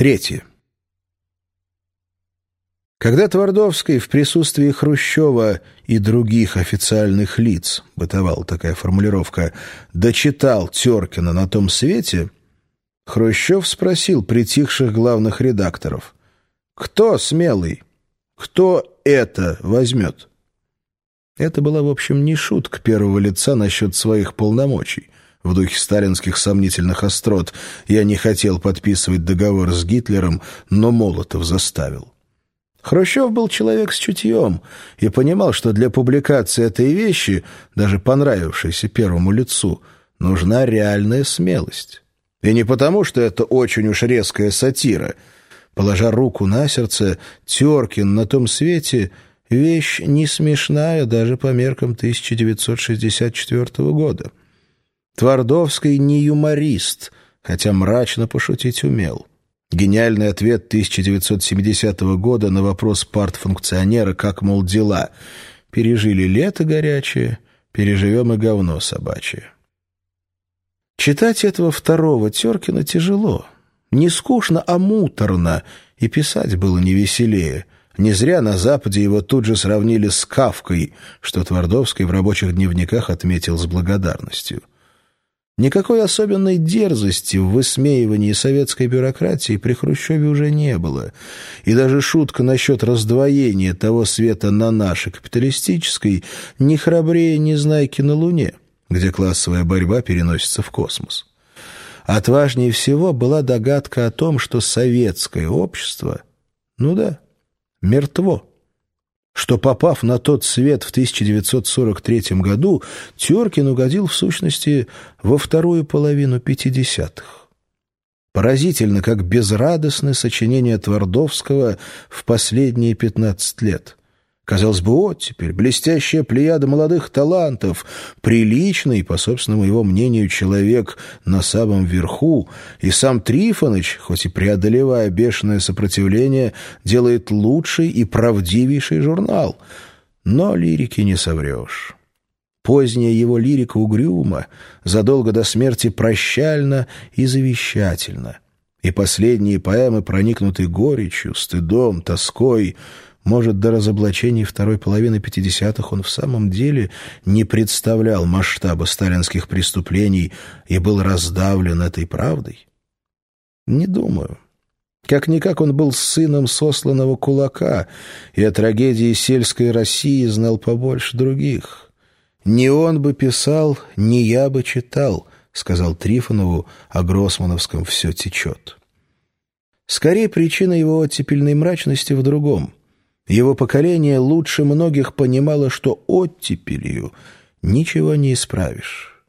Третье. Когда Твардовский в присутствии Хрущева и других официальных лиц, бытовала такая формулировка, дочитал Теркина на том свете, Хрущев спросил притихших главных редакторов, «Кто смелый? Кто это возьмет?» Это была, в общем, не шутка первого лица насчет своих полномочий. В духе сталинских сомнительных острот я не хотел подписывать договор с Гитлером, но Молотов заставил. Хрущев был человек с чутьем и понимал, что для публикации этой вещи, даже понравившейся первому лицу, нужна реальная смелость. И не потому, что это очень уж резкая сатира. Положа руку на сердце, Теркин на том свете — вещь не смешная даже по меркам 1964 года. Твардовский не юморист, хотя мрачно пошутить умел. Гениальный ответ 1970 года на вопрос партфункционера «Как, мол, дела?» «Пережили лето горячее, переживем и говно собачье». Читать этого второго Теркина тяжело. Не скучно, а муторно, и писать было не веселее. Не зря на Западе его тут же сравнили с Кавкой, что Твардовский в рабочих дневниках отметил с благодарностью. Никакой особенной дерзости в высмеивании советской бюрократии при Хрущеве уже не было, и даже шутка насчет раздвоения того света на нашей капиталистической не храбрее Незнайки на Луне, где классовая борьба переносится в космос. Отважнее всего была догадка о том, что советское общество, ну да, мертво что, попав на тот свет в 1943 году, Теркин угодил, в сущности, во вторую половину 50-х. Поразительно, как безрадостны сочинения Твардовского в последние 15 лет. Казалось бы, вот теперь блестящая плеяда молодых талантов, приличный, по собственному его мнению, человек на самом верху, и сам Трифоныч, хоть и преодолевая бешеное сопротивление, делает лучший и правдивейший журнал. Но лирики не соврешь. Поздняя его лирика угрюма, задолго до смерти прощальна и завещательна. И последние поэмы проникнуты горечью, стыдом, тоской — может, до разоблачений второй половины 50-х он в самом деле не представлял масштаба сталинских преступлений и был раздавлен этой правдой? Не думаю. Как-никак он был сыном сосланного кулака и о трагедии сельской России знал побольше других. «Не он бы писал, не я бы читал», — сказал Трифонову о Гроссмановском «все течет». Скорее, причина его оттепельной мрачности в другом — его поколение лучше многих понимало, что оттепелью ничего не исправишь.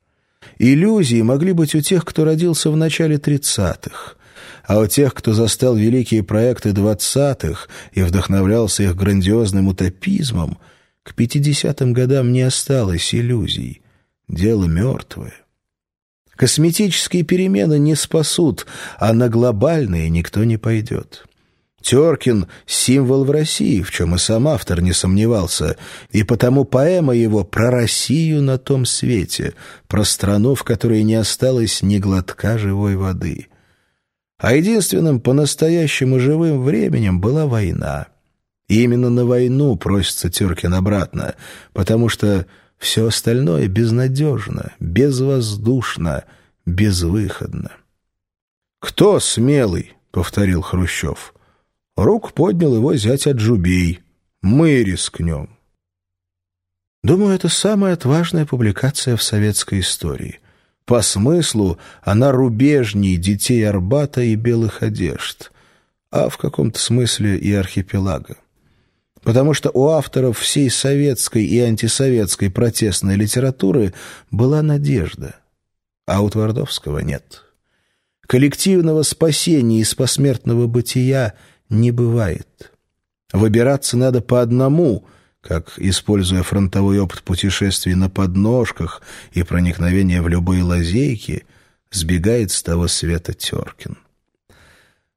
Иллюзии могли быть у тех, кто родился в начале тридцатых, а у тех, кто застал великие проекты двадцатых и вдохновлялся их грандиозным утопизмом, к пятидесятым годам не осталось иллюзий. Дело мертвое. Косметические перемены не спасут, а на глобальные никто не пойдет. Теркин — символ в России, в чем и сам автор не сомневался, и потому поэма его про Россию на том свете, про страну, в которой не осталось ни глотка живой воды. А единственным по-настоящему живым временем была война. И именно на войну просится Теркин обратно, потому что все остальное безнадежно, безвоздушно, безвыходно. «Кто смелый?» — повторил Хрущев. — Рук поднял его зять Аджубей. «Мы рискнем». Думаю, это самая отважная публикация в советской истории. По смыслу она рубежней детей Арбата и белых одежд, а в каком-то смысле и архипелага. Потому что у авторов всей советской и антисоветской протестной литературы была надежда, а у Твардовского нет. Коллективного спасения из посмертного бытия – не бывает. Выбираться надо по одному, как, используя фронтовой опыт путешествий на подножках и проникновения в любые лазейки, сбегает с того света Теркин.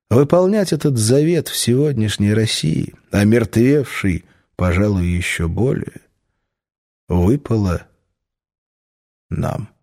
Выполнять этот завет в сегодняшней России, омертвевший, пожалуй, еще более, выпало нам.